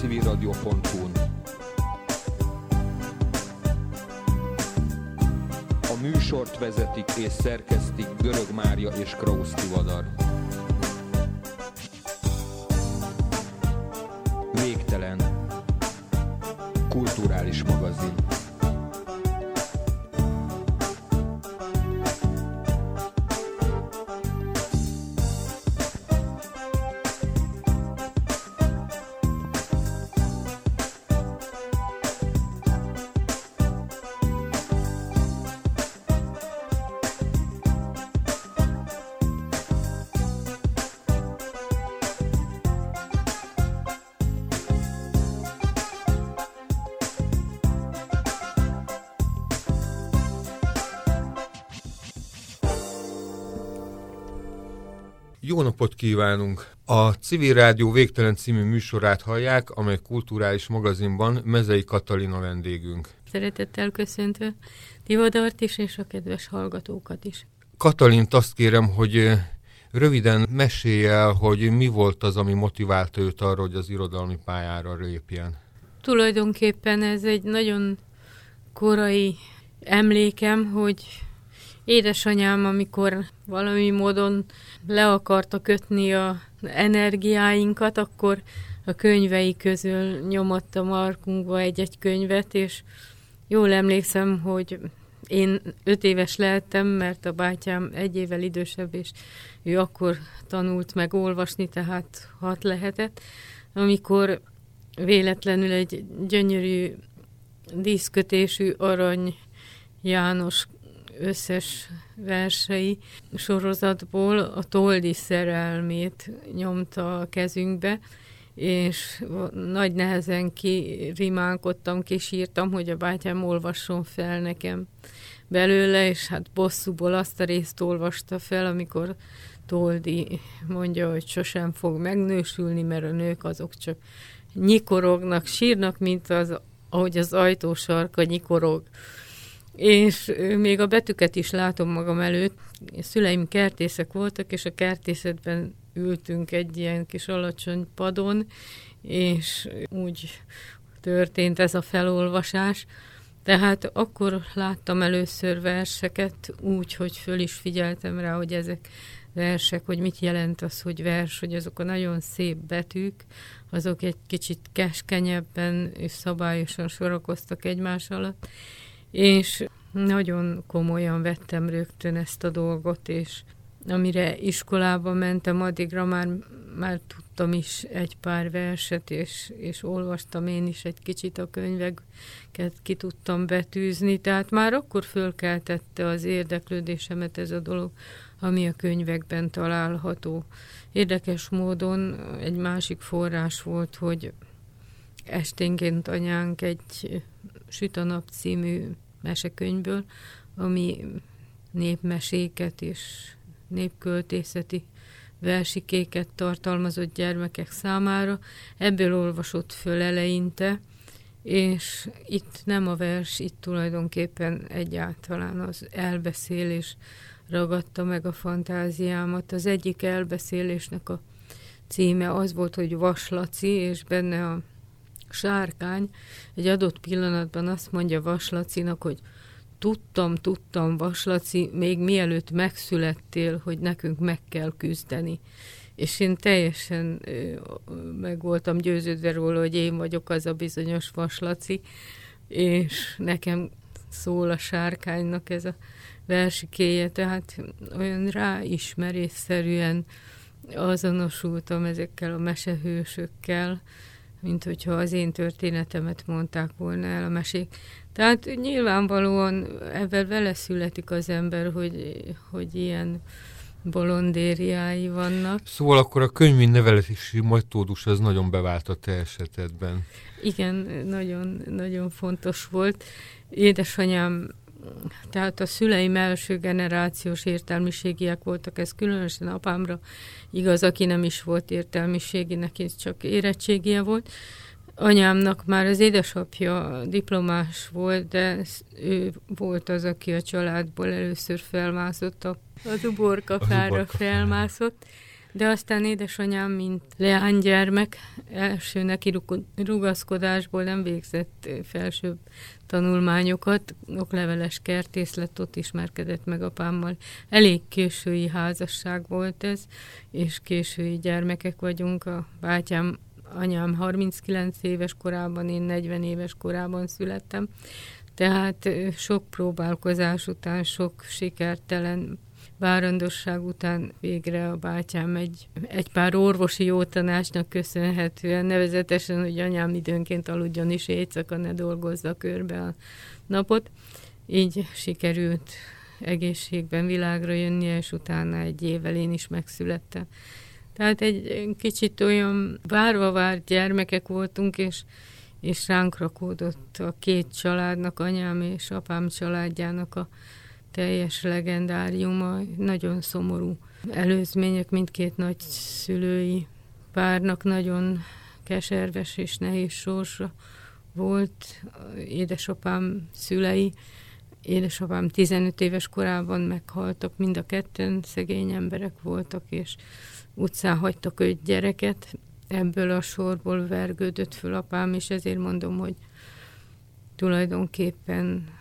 www.civilradio.hu-n. A műsort vezetik és szerkesztik Görög Mária és Krausz Tivadar. Jó napot kívánunk! A Civil Rádió Végtelen című műsorát hallják, amely kulturális magazinban Mezei Katalina vendégünk. Szeretettel köszöntve Tivadart is, és a kedves hallgatókat is. Katalint azt kérem, hogy röviden mesélj el, hogy mi volt az, ami motiválta őt arra, hogy az irodalmi pályára lépjen. Tulajdonképpen ez egy nagyon korai emlékem, hogy édesanyám, amikor valami módon le akarta kötni a energiáinkat, akkor a könyvei közül nyomott a markunkba egy-egy könyvet, és jól emlékszem, hogy én öt éves lehettem, mert a bátyám egy évvel idősebb, és ő akkor tanult meg olvasni, tehát hat lehetett, amikor véletlenül egy gyönyörű díszkötésű arany János összes versei sorozatból a Toldi szerelmét nyomta a kezünkbe, és nagy nehezen kirimálkodtam, kisírtam, hogy a bátyám olvasson fel nekem belőle, és hát bosszúból azt a részt olvasta fel, amikor Toldi mondja, hogy sosem fog megnősülni, mert a nők azok csak nyikorognak, sírnak, mint az, ahogy az ajtósarka nyikorog és még a betűket is látom magam előtt. Szüleim kertészek voltak, és a kertészetben ültünk egy ilyen kis alacsony padon, és úgy történt ez a felolvasás. Tehát akkor láttam először verseket úgy, hogy föl is figyeltem rá, hogy ezek versek, hogy mit jelent az, hogy vers, hogy azok a nagyon szép betűk, azok egy kicsit keskenyebben és szabályosan sorakoztak egymás alatt, és nagyon komolyan vettem rögtön ezt a dolgot, és amire iskolába mentem, addigra már, már tudtam is egy pár verset, és, és olvastam én is egy kicsit a könyveket, ki tudtam betűzni, tehát már akkor fölkeltette az érdeklődésemet ez a dolog, ami a könyvekben található. Érdekes módon egy másik forrás volt, hogy esténként anyánk egy Süt a nap című mesekönyvből, ami népmeséket és népköltészeti versikéket tartalmazott gyermekek számára. Ebből olvasott föl eleinte, és itt nem a vers, itt tulajdonképpen egyáltalán az elbeszélés ragadta meg a fantáziámat. Az egyik elbeszélésnek a címe az volt, hogy Vaslaci, és benne a sárkány egy adott pillanatban azt mondja Vaslacinak, hogy tudtam, tudtam, Vaslaci, még mielőtt megszülettél, hogy nekünk meg kell küzdeni. És én teljesen ö, meg voltam győződve róla, hogy én vagyok az a bizonyos Vaslaci, és nekem szól a sárkánynak ez a versikéje, tehát olyan ráismerésszerűen azonosultam ezekkel a mesehősökkel, mint hogyha az én történetemet mondták volna el a mesék. Tehát nyilvánvalóan ebben vele születik az ember, hogy, hogy ilyen bolondériái vannak. Szóval akkor a könyvi nevelési metódus az nagyon bevált a te esetedben. Igen, nagyon, nagyon fontos volt. Édesanyám, tehát a szüleim első generációs értelmiségiek voltak, ez különösen apámra igaz, aki nem is volt értelmiségi, neki csak érettségie volt. Anyámnak már az édesapja diplomás volt, de ő volt az, aki a családból először felmászott a az uborkafára felmászott, de aztán édesanyám, mint leánygyermek, első neki rugaszkodásból nem végzett felsőbb tanulmányokat, okleveles kertész lett, ott ismerkedett meg apámmal. Elég késői házasság volt ez, és késői gyermekek vagyunk. A bátyám, anyám 39 éves korában, én 40 éves korában születtem. Tehát sok próbálkozás után, sok sikertelen várandosság után végre a bátyám egy, egy pár orvosi jó tanácsnak köszönhetően, nevezetesen, hogy anyám időnként aludjon is éjszaka, ne dolgozza körbe a napot. Így sikerült egészségben világra jönni, és utána egy évvel én is megszülettem. Tehát egy kicsit olyan várva várt gyermekek voltunk, és, és ránk rakódott a két családnak, anyám és apám családjának a teljes legendáriuma, nagyon szomorú előzmények mindkét nagy szülői párnak nagyon keserves és nehéz sorsa volt. Édesapám szülei, édesapám 15 éves korában meghaltak, mind a ketten szegény emberek voltak, és utcán hagytak öt gyereket. Ebből a sorból vergődött föl apám, és ezért mondom, hogy tulajdonképpen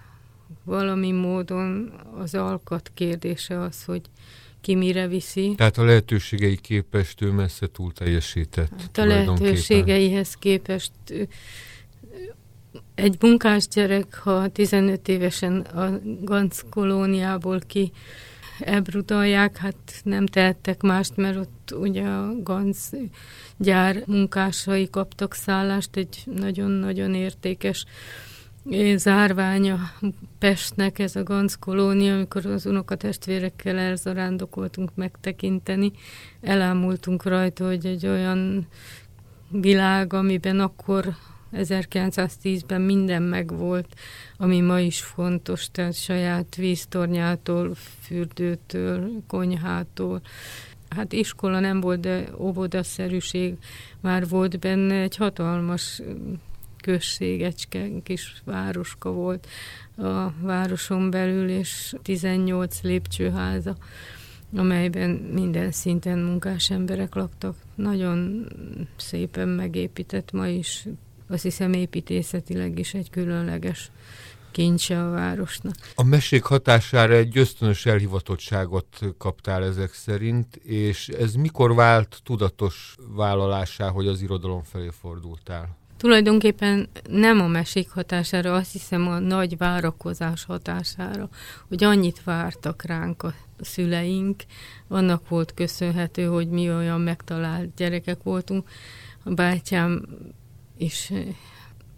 valami módon az alkat kérdése az, hogy ki mire viszi. Tehát a lehetőségei képest ő messze túl teljesített. Hát a lehetőségeihez képest egy munkás gyerek, ha 15 évesen a Ganz kolóniából ki ebrudalják, hát nem tehettek mást, mert ott ugye a Ganz gyár munkásai kaptak szállást, egy nagyon-nagyon értékes zárványa Pestnek, ez a Ganz kolónia, amikor az unokatestvérekkel elzarándokoltunk megtekinteni, elámultunk rajta, hogy egy olyan világ, amiben akkor 1910-ben minden megvolt, ami ma is fontos, tehát saját víztornyától, fürdőtől, konyhától. Hát iskola nem volt, de óvodaszerűség már volt benne, egy hatalmas községecske, kis városka volt a városon belül, és 18 lépcsőháza, amelyben minden szinten munkás emberek laktak. Nagyon szépen megépített ma is, azt hiszem építészetileg is egy különleges kincse a városnak. A mesék hatására egy ösztönös elhivatottságot kaptál ezek szerint, és ez mikor vált tudatos vállalásá, hogy az irodalom felé fordultál? Tulajdonképpen nem a mesék hatására, azt hiszem a nagy várakozás hatására, hogy annyit vártak ránk a szüleink, annak volt köszönhető, hogy mi olyan megtalált gyerekek voltunk. A bátyám is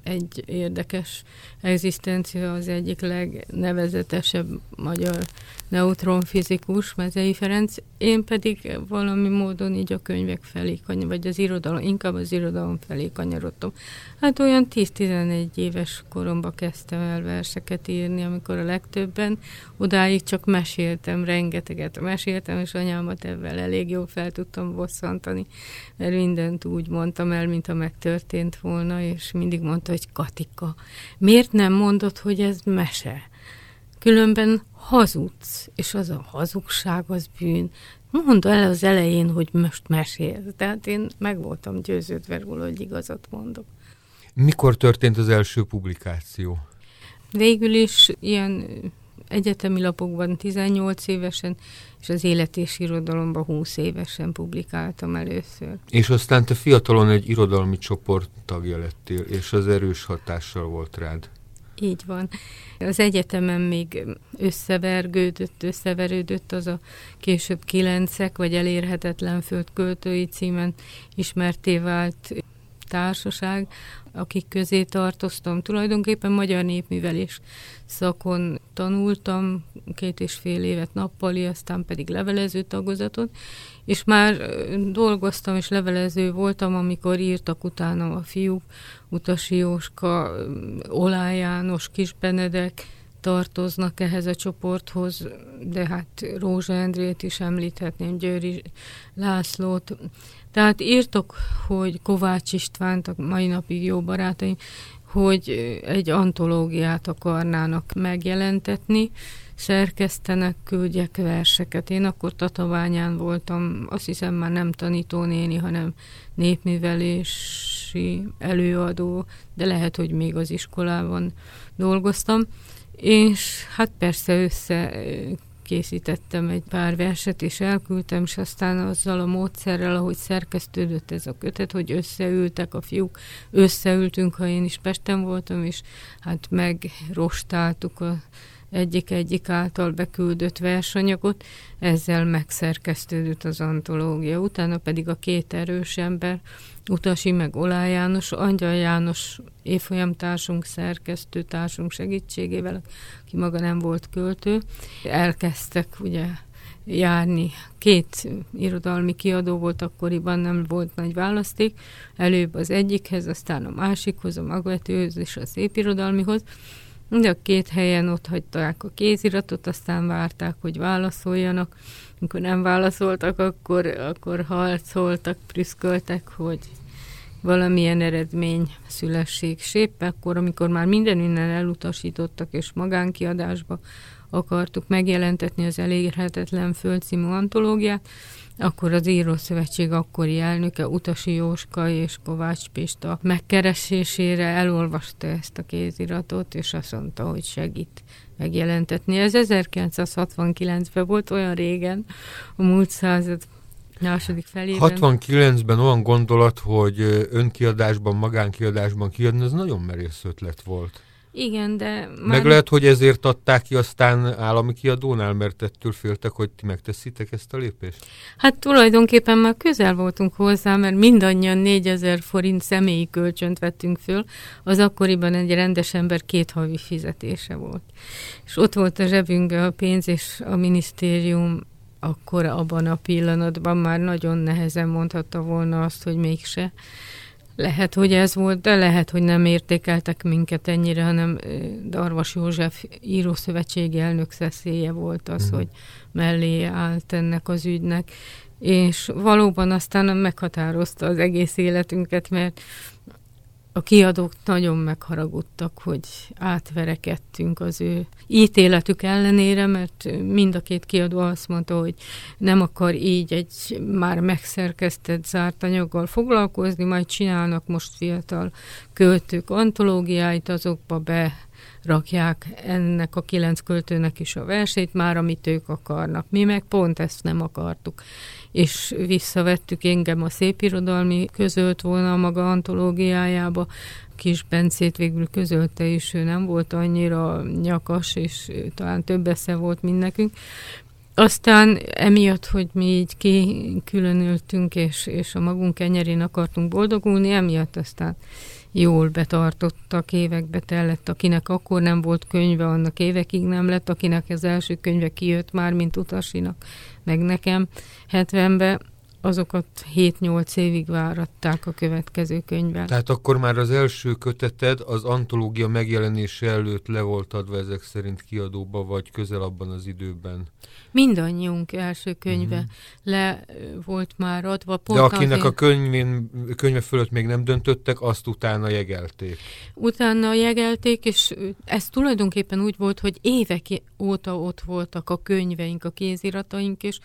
egy érdekes egzisztencia, az egyik legnevezetesebb magyar neutronfizikus, Mezei Ferenc. Én pedig valami módon így a könyvek felé, vagy az irodalom, inkább az irodalom felé kanyarodtam. Hát olyan 10-11 éves koromban kezdtem el verseket írni, amikor a legtöbben odáig csak meséltem, rengeteget meséltem, és anyámat ebben elég jól fel tudtam bosszantani, mert mindent úgy mondtam el, mint a megtörtént volna, és mindig mondta, hogy Katika, miért nem mondod, hogy ez mese? Különben hazudsz, és az a hazugság az bűn. Mondd el az elején, hogy most mesél. Tehát én meg voltam győződve róla, hogy igazat mondok. Mikor történt az első publikáció? Végül is ilyen egyetemi lapokban 18 évesen, és az élet és irodalomban 20 évesen publikáltam először. És aztán te fiatalon egy irodalmi csoport tagja lettél, és az erős hatással volt rád. Így van. Az egyetemen még összevergődött, összeverődött az a később kilencek, vagy elérhetetlen földköltői címen ismerté vált társaság, akik közé tartoztam. Tulajdonképpen magyar népművelés szakon tanultam, két és fél évet nappali, aztán pedig levelező tagozatot, és már dolgoztam és levelező voltam, amikor írtak utána a fiúk, Utasi Jóska, Olá János, Kis Benedek, tartoznak ehhez a csoporthoz, de hát Rózsa Endrét is említhetném, Győri Lászlót. Tehát írtok, hogy Kovács Istvánt, a mai napig jó barátaim, hogy egy antológiát akarnának megjelentetni, szerkesztenek, küldjek verseket. Én akkor Tatabányán voltam, azt hiszem már nem tanítónéni, hanem népművelési előadó, de lehet, hogy még az iskolában dolgoztam. És hát persze össze készítettem egy pár verset, és elküldtem, és aztán azzal a módszerrel, ahogy szerkesztődött ez a kötet, hogy összeültek a fiúk, összeültünk, ha én is Pesten voltam, és hát megrostáltuk a egyik-egyik által beküldött versanyagot, ezzel megszerkesztődött az antológia. Utána pedig a két erős ember, Utasi meg Olá János, Angyal János évfolyamtársunk, szerkesztőtársunk segítségével, aki maga nem volt költő, elkezdtek ugye járni. Két irodalmi kiadó volt akkoriban, nem volt nagy választék. Előbb az egyikhez, aztán a másikhoz, a magvetőhöz és a szépirodalmihoz. De a két helyen ott hagyták a kéziratot, aztán várták, hogy válaszoljanak. Amikor nem válaszoltak, akkor, akkor harcoltak, prüszköltek, hogy valamilyen eredmény szülessék. Épp akkor, amikor már minden innen elutasítottak, és magánkiadásba akartuk megjelentetni az Elérhetetlen Föld című antológiát, akkor az Írószövetség akkori elnöke Utasi Jóska és Kovács Pista megkeresésére elolvasta ezt a kéziratot, és azt mondta, hogy segít megjelentetni. Ez 1969-ben volt olyan régen, a múlt század második felében. 69-ben olyan gondolat, hogy önkiadásban, magánkiadásban kiadni, ez nagyon merész ötlet volt. Igen, de... Már... Meg lehet, hogy ezért adták ki aztán állami kiadónál, mert ettől féltek, hogy ti megteszitek ezt a lépést? Hát tulajdonképpen már közel voltunk hozzá, mert mindannyian 4000 forint személyi kölcsönt vettünk föl, az akkoriban egy rendes ember két havi fizetése volt. És ott volt a zsebünkbe a pénz, és a minisztérium akkor abban a pillanatban már nagyon nehezen mondhatta volna azt, hogy mégse. Lehet, hogy ez volt, de lehet, hogy nem értékeltek minket ennyire, hanem Darvas József írószövetségi elnök szeszélye volt az, mm. hogy mellé állt ennek az ügynek, és valóban aztán meghatározta az egész életünket, mert a kiadók nagyon megharagudtak, hogy átverekedtünk az ő ítéletük ellenére, mert mind a két kiadó azt mondta, hogy nem akar így egy már megszerkesztett zárt anyaggal foglalkozni, majd csinálnak most fiatal költők antológiáit, azokba be rakják ennek a kilenc költőnek is a versét, már amit ők akarnak. Mi meg pont ezt nem akartuk és visszavettük engem a szépirodalmi, közölt volna a maga antológiájába, Kis Bencét végül közölte is, ő nem volt annyira nyakas, és talán több esze volt, mint nekünk. Aztán emiatt, hogy mi így kikülönültünk, és, és a magunk kenyerén akartunk boldogulni, emiatt aztán jól betartottak, évekbe tellett, akinek akkor nem volt könyve, annak évekig nem lett, akinek az első könyve kijött már, mint utasinak, meg nekem 70-ben, azokat 7-8 évig váratták a következő könyvvel. Tehát akkor már az első köteted az antológia megjelenése előtt le volt adva ezek szerint kiadóba, vagy közel abban az időben? Mindannyiunk első könyve mm-hmm. le volt már adva. Pont De akinek azért... a könyvén, könyve fölött még nem döntöttek, azt utána jegelték. Utána jegelték, és ez tulajdonképpen úgy volt, hogy évek óta ott voltak a könyveink, a kézirataink, és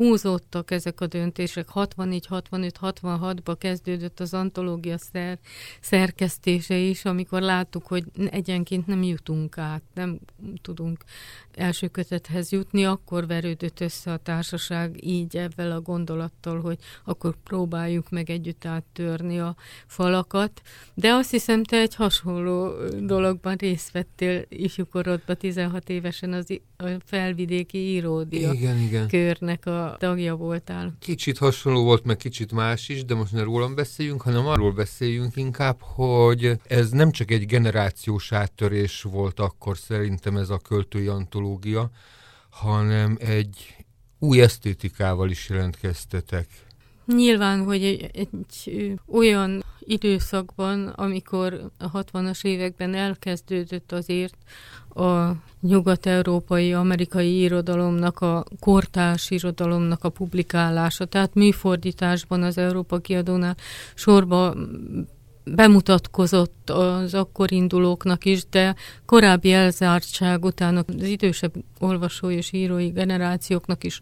húzódtak ezek a döntések. 64, 65, 66-ba kezdődött az antológia szer, szerkesztése is, amikor láttuk, hogy egyenként nem jutunk át, nem tudunk első kötethez jutni, akkor verődött össze a társaság így ebben a gondolattal, hogy akkor próbáljuk meg együtt áttörni a falakat. De azt hiszem, te egy hasonló dologban részt vettél ifjúkorodban, 16 évesen az a felvidéki íródia igen, igen. körnek a tagja voltál. Kicsit hasonló volt, meg kicsit más is, de most ne rólam beszéljünk, hanem arról beszéljünk inkább, hogy ez nem csak egy generációs áttörés volt akkor szerintem ez a költői antológia, hanem egy új esztétikával is jelentkeztetek. Nyilván, hogy egy, egy olyan időszakban, amikor a 60-as években elkezdődött azért a nyugat-európai, amerikai irodalomnak, a kortárs irodalomnak a publikálása, tehát műfordításban az Európa kiadónál sorba bemutatkozott az akkor indulóknak is, de korábbi elzártság után az idősebb olvasó és írói generációknak is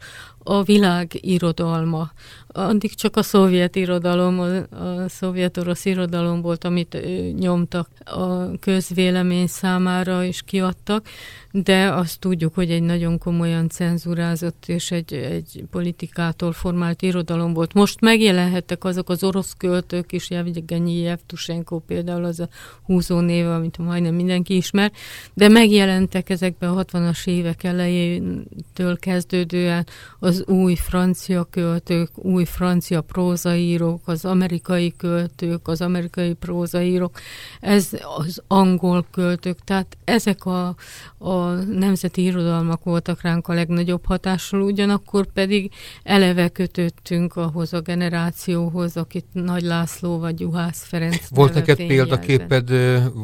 a világ irodalma. Addig csak a szovjet irodalom, a, a szovjet-orosz irodalom volt, amit nyomtak a közvélemény számára és kiadtak, de azt tudjuk, hogy egy nagyon komolyan cenzurázott és egy, egy politikától formált irodalom volt. Most megjelenhettek azok az orosz költők is, Jevgenyi Jevtusenko például az a húzó név, amit majdnem mindenki ismer, de megjelentek ezekben a 60-as évek elejétől kezdődően az új francia költők, új francia prózaírók, az amerikai költők, az amerikai prózaírók, ez az angol költők, tehát ezek a, a nemzeti irodalmak voltak ránk a legnagyobb hatással, ugyanakkor pedig eleve kötöttünk ahhoz a generációhoz, akit Nagy László vagy Juhász Ferenc Volt neked példaképed,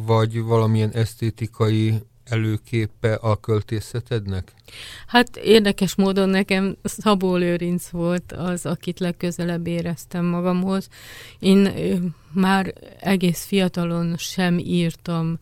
vagy valamilyen esztétikai előképe a költészetednek? Hát érdekes módon nekem Szabó Lőrinc volt az, akit legközelebb éreztem magamhoz. Én már egész fiatalon sem írtam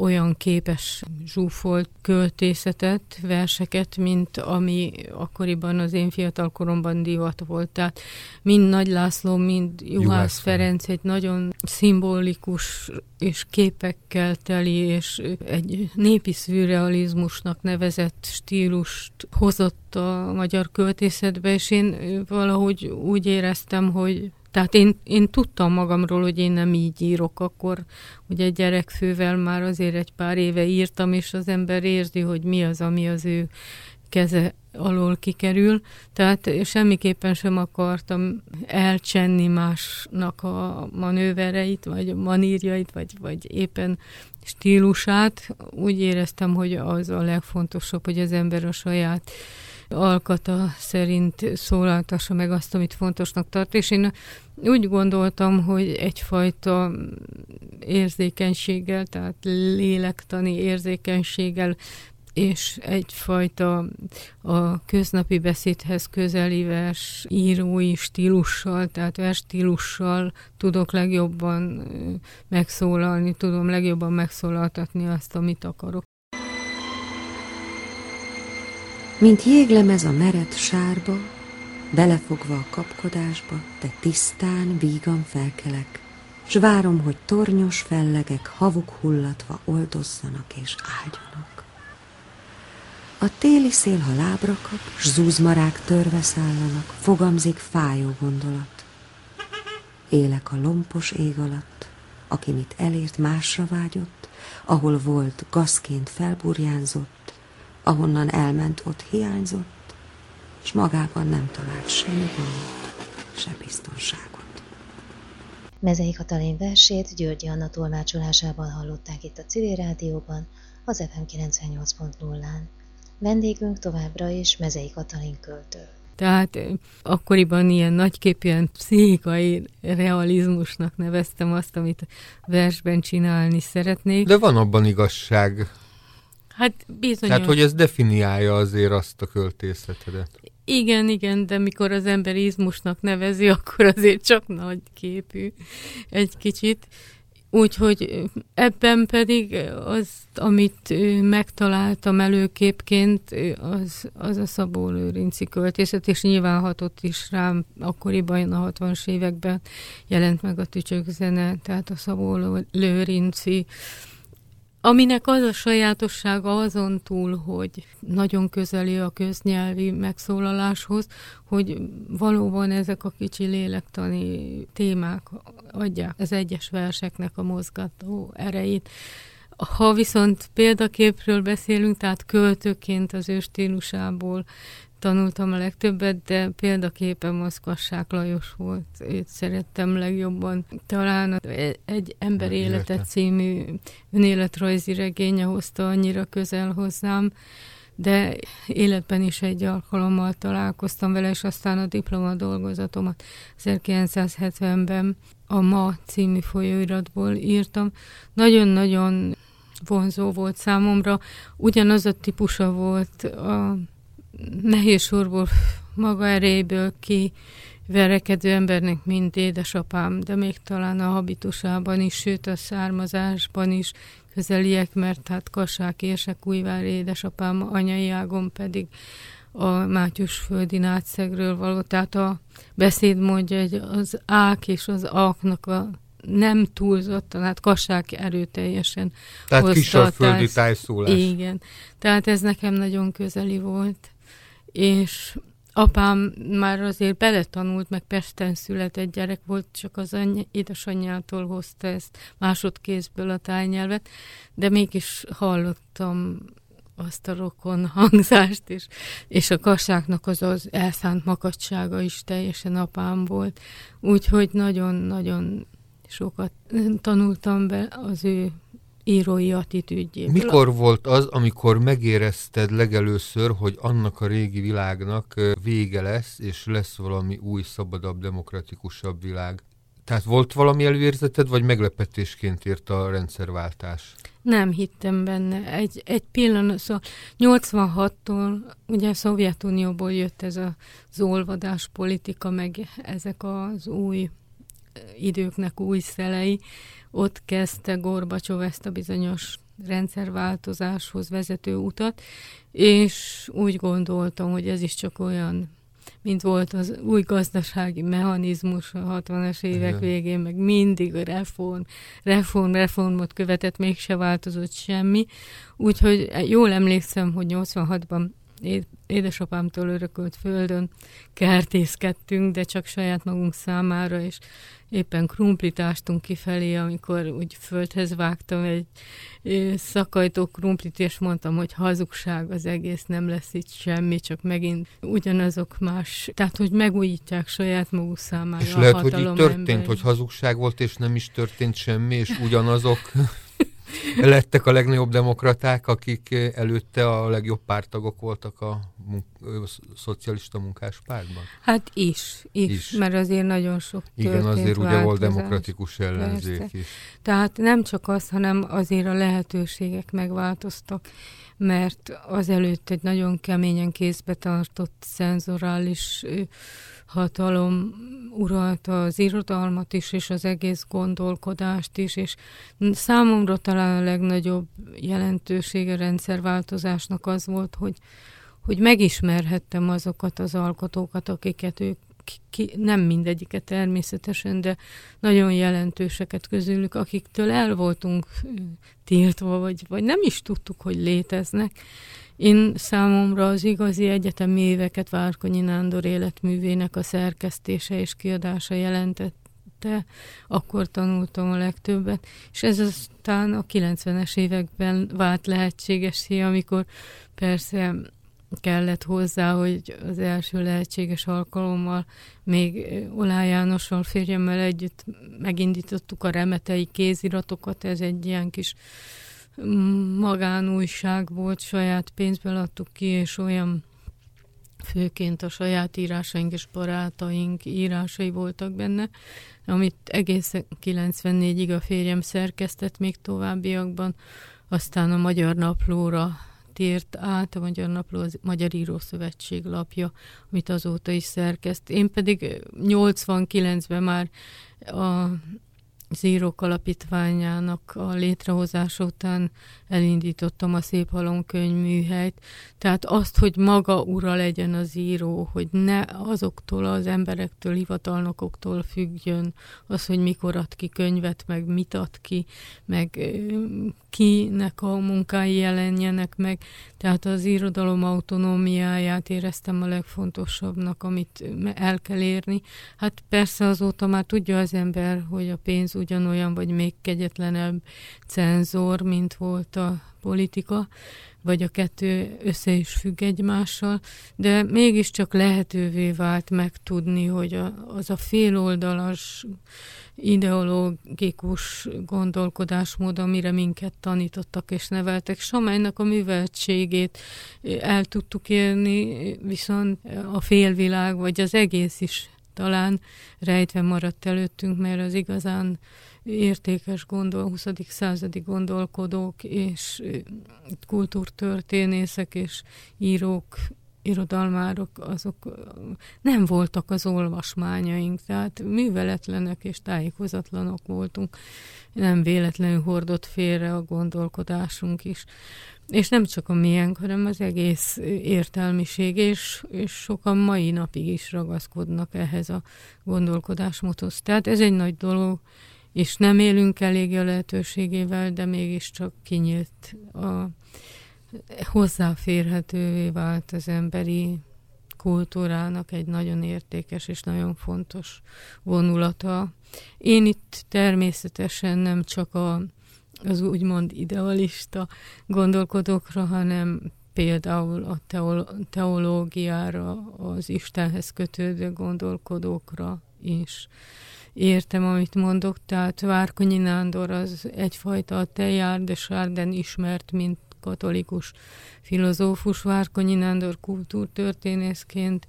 olyan képes zsúfolt költészetet, verseket, mint ami akkoriban az én fiatal koromban divat volt. Tehát mind Nagy László, mind Juhász, Juhász Ferenc egy nagyon szimbolikus és képekkel teli, és egy népi szürrealizmusnak nevezett stílust hozott a magyar költészetbe, és én valahogy úgy éreztem, hogy tehát én, én tudtam magamról, hogy én nem így írok, akkor. Ugye gyerekfővel már azért egy pár éve írtam, és az ember érzi, hogy mi az, ami az ő keze alól kikerül, tehát semmiképpen sem akartam elcsenni másnak a manővereit, vagy manírjait, vagy, vagy éppen stílusát. Úgy éreztem, hogy az a legfontosabb, hogy az ember a saját alkata szerint szólaltassa meg azt, amit fontosnak tart, és én úgy gondoltam, hogy egyfajta érzékenységgel, tehát lélektani érzékenységgel és egyfajta a köznapi beszédhez közeli vers írói stílussal, tehát vers stílussal tudok legjobban megszólalni, tudom legjobban megszólaltatni azt, amit akarok. Mint jéglemez a mered sárba, belefogva a kapkodásba, te tisztán, vígan felkelek, s várom, hogy tornyos fellegek havuk hullatva oldozzanak és áldjanak. A téli szél, ha lábra kap, s zúzmarák törve szállanak, fogamzik fájó gondolat. Élek a lompos ég alatt, aki mit elért másra vágyott, ahol volt gazként felburjánzott, ahonnan elment, ott hiányzott, és magában nem talált semmi gondot, se biztonságot. Mezei Katalin versét Györgyi Anna tolmácsolásában hallották itt a Civil Rádióban, az FM 98.0-án. Vendégünk továbbra is Mezei Katalin költő. Tehát akkoriban ilyen nagyképűen pszichikai realizmusnak neveztem azt, amit versben csinálni szeretnék. De van abban igazság. Hát bizonyos. Tehát, hogy ez definiálja azért azt a költészetedet. Igen, igen, de mikor az ember izmusnak nevezi, akkor azért csak nagy képű egy kicsit. Úgyhogy ebben pedig az, amit megtaláltam előképként, az, az a Szabó Lőrinci költészet, és nyilván hatott is rám akkoriban, a 60-as években jelent meg a tücsök zene, tehát a Szabó Lőrinci aminek az a sajátossága azon túl, hogy nagyon közeli a köznyelvi megszólaláshoz, hogy valóban ezek a kicsi lélektani témák adják az egyes verseknek a mozgató erejét. Ha viszont példaképről beszélünk, tehát költőként az ő tanultam a legtöbbet, de példaképem az Kassák Lajos volt. Őt szerettem legjobban. Talán egy Ember élete című önéletrajzi regénye hozta annyira közel hozzám, de életben is egy alkalommal találkoztam vele, és aztán a diploma dolgozatomat 1970-ben a Ma című folyóiratból írtam. Nagyon-nagyon vonzó volt számomra. Ugyanaz a típusa volt a nehéz sorból maga erejéből ki verekedő embernek, mint édesapám, de még talán a habitusában is, sőt a származásban is közeliek, mert hát Kassák Érsek Újvár édesapám anyai ágon pedig a Mátyus földi nátszegről való, tehát a beszéd mondja, hogy az ák és az aknak a nem túlzott, tehát kassák erőteljesen Tehát kisebb tájszólás. Igen. Tehát ez nekem nagyon közeli volt. És apám már azért beletanult, meg Pesten született gyerek volt, csak az anyja, édesanyjától hozta ezt másodkézből a tájnyelvet, de mégis hallottam azt a rokon hangzást, és, és a kassáknak az az elszánt makacsága is teljesen apám volt. Úgyhogy nagyon-nagyon sokat tanultam be az ő írói attitűdjéből. Mikor volt az, amikor megérezted legelőször, hogy annak a régi világnak vége lesz, és lesz valami új, szabadabb, demokratikusabb világ? Tehát volt valami előérzeted, vagy meglepetésként ért a rendszerváltás? Nem hittem benne. Egy, egy pillanat, szóval 86-tól ugye a Szovjetunióból jött ez az olvadás politika, meg ezek az új időknek új szelei, ott kezdte Gorbacsov ezt a bizonyos rendszerváltozáshoz vezető utat, és úgy gondoltam, hogy ez is csak olyan, mint volt az új gazdasági mechanizmus a 60-as évek Igen. végén, meg mindig a reform, reform, reformot követett, mégse változott semmi. Úgyhogy jól emlékszem, hogy 86-ban édesapámtól örökölt földön kertészkedtünk, de csak saját magunk számára, és éppen krumplitástunk kifelé, amikor úgy földhez vágtam egy szakajtó krumplit, és mondtam, hogy hazugság az egész, nem lesz itt semmi, csak megint ugyanazok más, tehát hogy megújítják saját maguk számára És lehet, hogy így történt, ember. hogy hazugság volt, és nem is történt semmi, és ugyanazok lettek a legnagyobb demokraták, akik előtte a legjobb pártagok voltak a munk- szocialista munkáspártban? Hát is, is, is, mert azért nagyon sok Igen, azért ugye volt demokratikus ellenzék Persze. is. Tehát nem csak az, hanem azért a lehetőségek megváltoztak, mert azelőtt egy nagyon keményen kézbe tartott szenzorális hatalom uralta az irodalmat is, és az egész gondolkodást is, és számomra talán a legnagyobb jelentősége rendszerváltozásnak az volt, hogy, hogy megismerhettem azokat az alkotókat, akiket ők ki, nem mindegyiket természetesen, de nagyon jelentőseket közülük, akiktől el voltunk tiltva, vagy, vagy nem is tudtuk, hogy léteznek. Én számomra az igazi egyetemi éveket Várkonyi Nándor életművének a szerkesztése és kiadása jelentette, akkor tanultam a legtöbbet, és ez aztán a 90-es években vált lehetségesé, amikor persze kellett hozzá, hogy az első lehetséges alkalommal még Olá Jánossal férjemmel együtt megindítottuk a remetei kéziratokat, ez egy ilyen kis magánújság volt, saját pénzből adtuk ki, és olyan főként a saját írásaink és barátaink írásai voltak benne, amit egész 94-ig a férjem szerkesztett még továbbiakban, aztán a Magyar Naplóra tért át, a Magyar Napló az Magyar Írószövetség lapja, amit azóta is szerkeszt. Én pedig 89-ben már a az írók alapítványának a létrehozása után elindítottam a Szép Halom könyvműhelyt. Tehát azt, hogy maga ura legyen az író, hogy ne azoktól az emberektől, hivatalnokoktól függjön az, hogy mikor ad ki könyvet, meg mit ad ki, meg kinek a munkái jelenjenek meg. Tehát az irodalom autonómiáját éreztem a legfontosabbnak, amit el kell érni. Hát persze azóta már tudja az ember, hogy a pénz ugyanolyan, vagy még kegyetlenebb cenzor, mint volt a politika, vagy a kettő össze is függ egymással, de mégiscsak lehetővé vált megtudni, hogy a, az a féloldalas ideológikus gondolkodásmód, amire minket tanítottak és neveltek, és amelynek a műveltségét el tudtuk élni, viszont a félvilág, vagy az egész is talán rejtve maradt előttünk, mert az igazán értékes gondol, 20. századi gondolkodók és kultúrtörténészek és írók irodalmárok, azok nem voltak az olvasmányaink, tehát műveletlenek és tájékozatlanok voltunk. Nem véletlenül hordott félre a gondolkodásunk is. És nem csak a miénk, hanem az egész értelmiség, és, és sokan mai napig is ragaszkodnak ehhez a gondolkodásmódhoz. Tehát ez egy nagy dolog, és nem élünk elég a lehetőségével, de mégiscsak kinyílt a hozzáférhetővé vált az emberi kultúrának egy nagyon értékes és nagyon fontos vonulata. Én itt természetesen nem csak a, az úgymond idealista gondolkodókra, hanem például a teológiára, az Istenhez kötődő gondolkodókra is. Értem, amit mondok, tehát Várkonyi Nándor az egyfajta a Teilhard de Chardin ismert, mint katolikus filozófus, Várkonyi Nándor kultúrtörténészként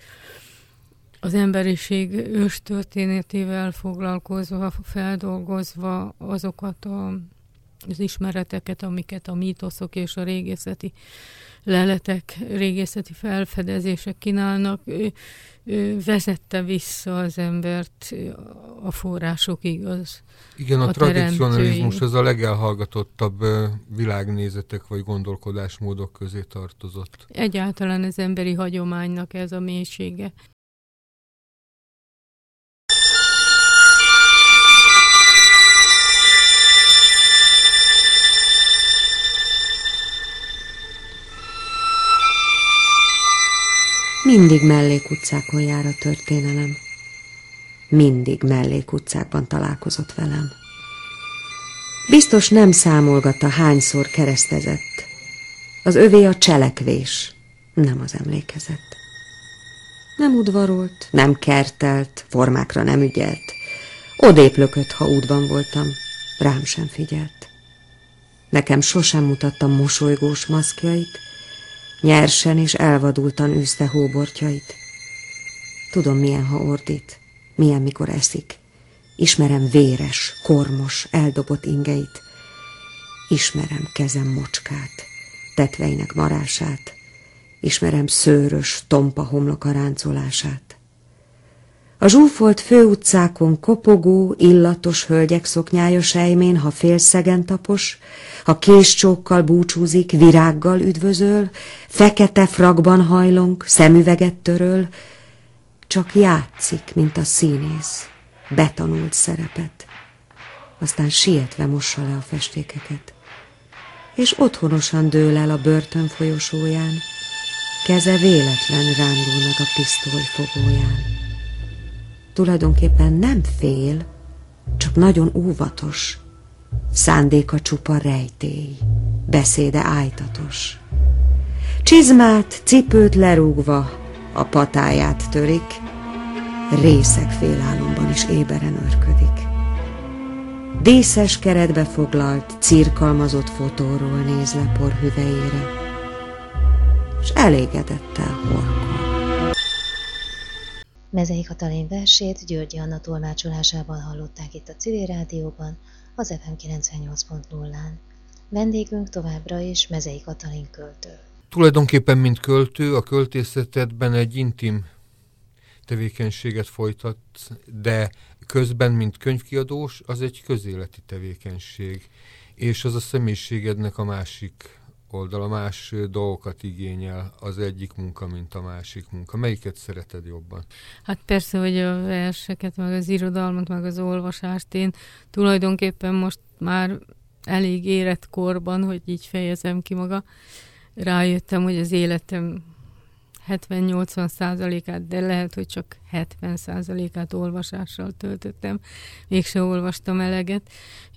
az emberiség őstörténetével foglalkozva, feldolgozva azokat a, az ismereteket, amiket a mítoszok és a régészeti leletek, régészeti felfedezések kínálnak, ő, ő vezette vissza az embert a forrásokig. Az, Igen, a, a tradicionalizmus az a legelhallgatottabb világnézetek vagy gondolkodásmódok közé tartozott. Egyáltalán az emberi hagyománynak ez a mélysége. Mindig mellékutcákon jár a történelem. Mindig mellékutcákban találkozott velem. Biztos nem számolgatta, hányszor keresztezett. Az övé a cselekvés, nem az emlékezet. Nem udvarolt, nem kertelt, formákra nem ügyelt. Odébb lökött, ha útban voltam, rám sem figyelt. Nekem sosem mutatta mosolygós maszkjait, Nyersen és elvadultan űzte hóbortjait. Tudom, milyen, ha ordít, milyen, mikor eszik. Ismerem véres, kormos, eldobott ingeit. Ismerem kezem mocskát, tetveinek marását. Ismerem szőrös, tompa homloka ráncolását. A zsúfolt főutcákon kopogó, illatos hölgyek szoknyája sejmén, ha félszegen tapos, ha késcsókkal búcsúzik, virággal üdvözöl, fekete frakban hajlong, szemüveget töröl, csak játszik, mint a színész, betanult szerepet. Aztán sietve mossa le a festékeket, és otthonosan dől el a börtön folyosóján, keze véletlen rándul meg a pisztoly fogóján tulajdonképpen nem fél, csak nagyon óvatos. Szándéka csupa rejtély, beszéde ájtatos. Csizmát, cipőt lerúgva a patáját törik, részek félálomban is éberen örködik. Díszes keretbe foglalt, cirkalmazott fotóról néz le porhüvejére, és elégedettel horkol. Mezei Katalin versét Györgyi Anna tolmácsolásával hallották itt a Civil Rádióban, az FM 98.0-án. Vendégünk továbbra is Mezei Katalin költő. Tulajdonképpen, mint költő, a költészetedben egy intim tevékenységet folytat, de közben, mint könyvkiadós, az egy közéleti tevékenység, és az a személyiségednek a másik oldala más dolgokat igényel az egyik munka, mint a másik munka. Melyiket szereted jobban? Hát persze, hogy a verseket, meg az irodalmat, meg az olvasást én tulajdonképpen most már elég érett korban, hogy így fejezem ki maga, rájöttem, hogy az életem 70-80 százalékát, de lehet, hogy csak 70 százalékát olvasással töltöttem. Mégse olvastam eleget.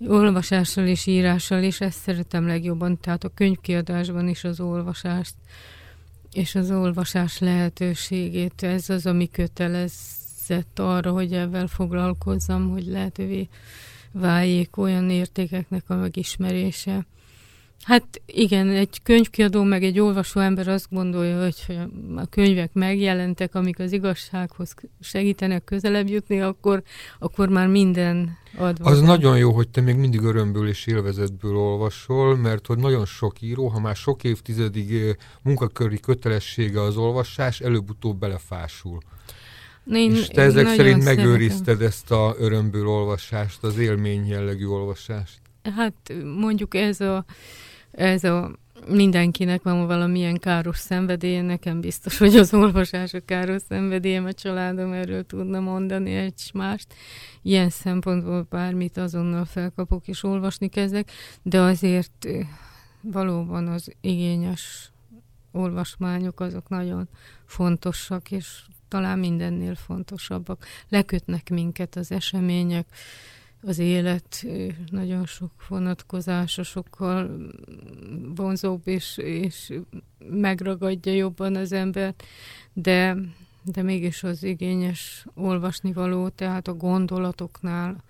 Olvasással és írással, és ezt szeretem legjobban, tehát a könyvkiadásban is az olvasást, és az olvasás lehetőségét. Ez az, ami kötelezett arra, hogy ebben foglalkozzam, hogy lehetővé váljék olyan értékeknek a megismerése, Hát igen, egy könyvkiadó meg egy olvasó ember azt gondolja, hogy a könyvek megjelentek, amik az igazsághoz segítenek közelebb jutni, akkor, akkor már minden adva. Az nagyon jó, hogy te még mindig örömből és élvezetből olvasol, mert hogy nagyon sok író, ha már sok évtizedig munkaköri kötelessége az olvasás, előbb-utóbb belefásul. Én, és te ezek szerint szeretem. megőrizted ezt a örömből olvasást, az élmény jellegű olvasást. Hát mondjuk ez a ez a mindenkinek van valamilyen káros szenvedélye, nekem biztos, hogy az olvasás a káros szenvedélyem, a családom erről tudna mondani egy mást. Ilyen szempontból bármit azonnal felkapok és olvasni kezdek, de azért valóban az igényes olvasmányok azok nagyon fontosak, és talán mindennél fontosabbak. Lekötnek minket az események, az élet nagyon sok vonatkozása, sokkal vonzóbb és, és megragadja jobban az embert, de, de mégis az igényes olvasni való, tehát a gondolatoknál,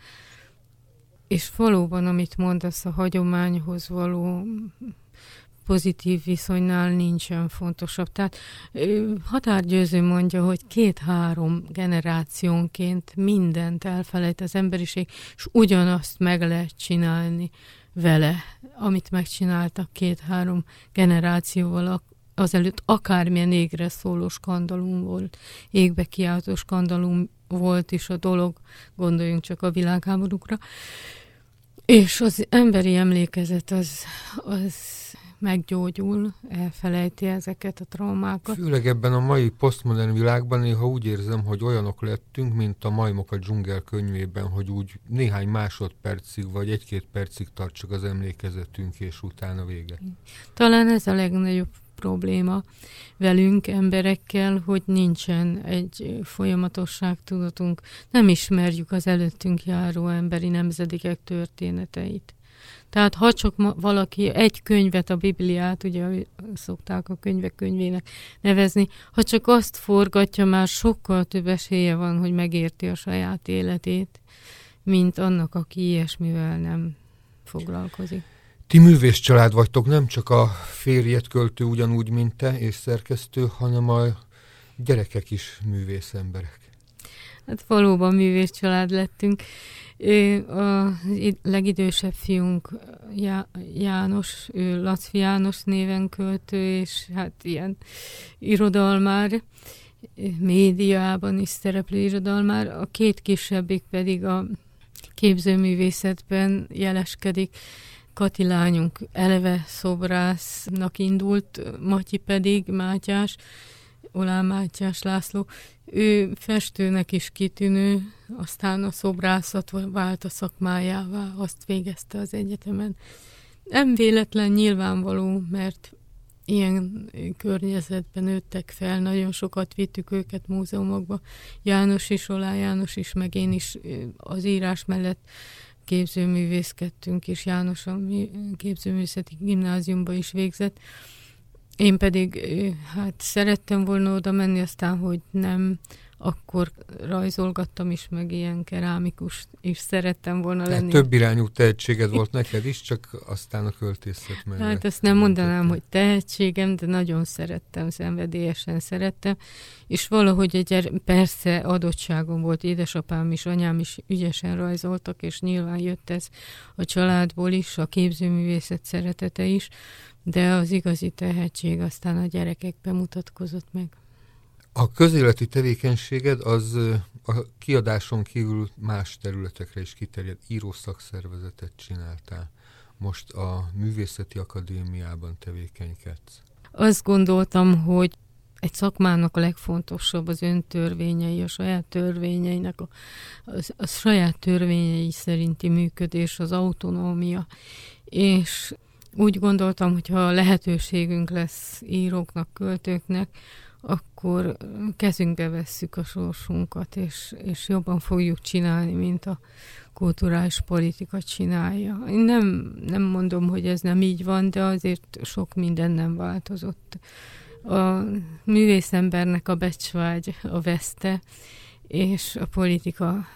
és valóban, amit mondasz, a hagyományhoz való pozitív viszonynál nincsen fontosabb. Tehát határgyőző mondja, hogy két-három generációnként mindent elfelejt az emberiség, és ugyanazt meg lehet csinálni vele, amit megcsináltak két-három generációval azelőtt akármilyen égre szóló skandalum volt, égbe kiáltó skandalum volt is a dolog, gondoljunk csak a világháborúkra. És az emberi emlékezet az, az meggyógyul, elfelejti ezeket a traumákat. Főleg ebben a mai posztmodern világban néha úgy érzem, hogy olyanok lettünk, mint a majmok a dzsungel könyvében, hogy úgy néhány másodpercig vagy egy-két percig tart csak az emlékezetünk, és utána vége. Talán ez a legnagyobb probléma velünk, emberekkel, hogy nincsen egy folyamatosság tudatunk, nem ismerjük az előttünk járó emberi nemzedékek történeteit. Tehát ha csak valaki egy könyvet, a Bibliát, ugye szokták a könyvek könyvének nevezni, ha csak azt forgatja, már sokkal több esélye van, hogy megérti a saját életét, mint annak, aki ilyesmivel nem foglalkozik. Ti művész család vagytok, nem csak a férjet költő ugyanúgy, mint te, és szerkesztő, hanem a gyerekek is művész emberek. Hát valóban művész család lettünk. A legidősebb fiunk János, ő Lacfi János néven költő, és hát ilyen irodalmár, médiában is szereplő irodalmár. A két kisebbik pedig a képzőművészetben jeleskedik. Kati lányunk eleve szobrásznak indult, Matyi pedig Mátyás, Olá Mátyás László. Ő festőnek is kitűnő, aztán a szobrászat vált a szakmájává, azt végezte az egyetemen. Nem véletlen nyilvánvaló, mert ilyen környezetben nőttek fel, nagyon sokat vittük őket múzeumokba. János is, Olá János is, meg én is az írás mellett képzőművészkedtünk, és János a képzőművészeti gimnáziumba is végzett. Én pedig hát szerettem volna oda menni, aztán, hogy nem, akkor rajzolgattam is, meg ilyen kerámikus is szerettem volna Tehát lenni. Több irányú tehetséged volt neked is, csak aztán a költészet mellett. Hát ezt nem mondanám, hogy tehetségem, de nagyon szerettem, szenvedélyesen szerettem, és valahogy egy persze adottságom volt, édesapám is, anyám is ügyesen rajzoltak, és nyilván jött ez a családból is, a képzőművészet szeretete is, de az igazi tehetség aztán a gyerekekben mutatkozott meg. A közéleti tevékenységed az a kiadáson kívül más területekre is kiterjed. Író szakszervezetet csináltál. Most a Művészeti Akadémiában tevékenykedsz. Azt gondoltam, hogy egy szakmának a legfontosabb az öntörvényei, a saját törvényeinek, a, a, a saját törvényei szerinti működés, az autonómia. És úgy gondoltam, hogy ha lehetőségünk lesz íróknak, költőknek, akkor kezünkbe vesszük a sorsunkat, és, és jobban fogjuk csinálni, mint a kulturális politika csinálja. Én nem, nem mondom, hogy ez nem így van, de azért sok minden nem változott. A művészembernek a becsvágy a veszte, és a politika,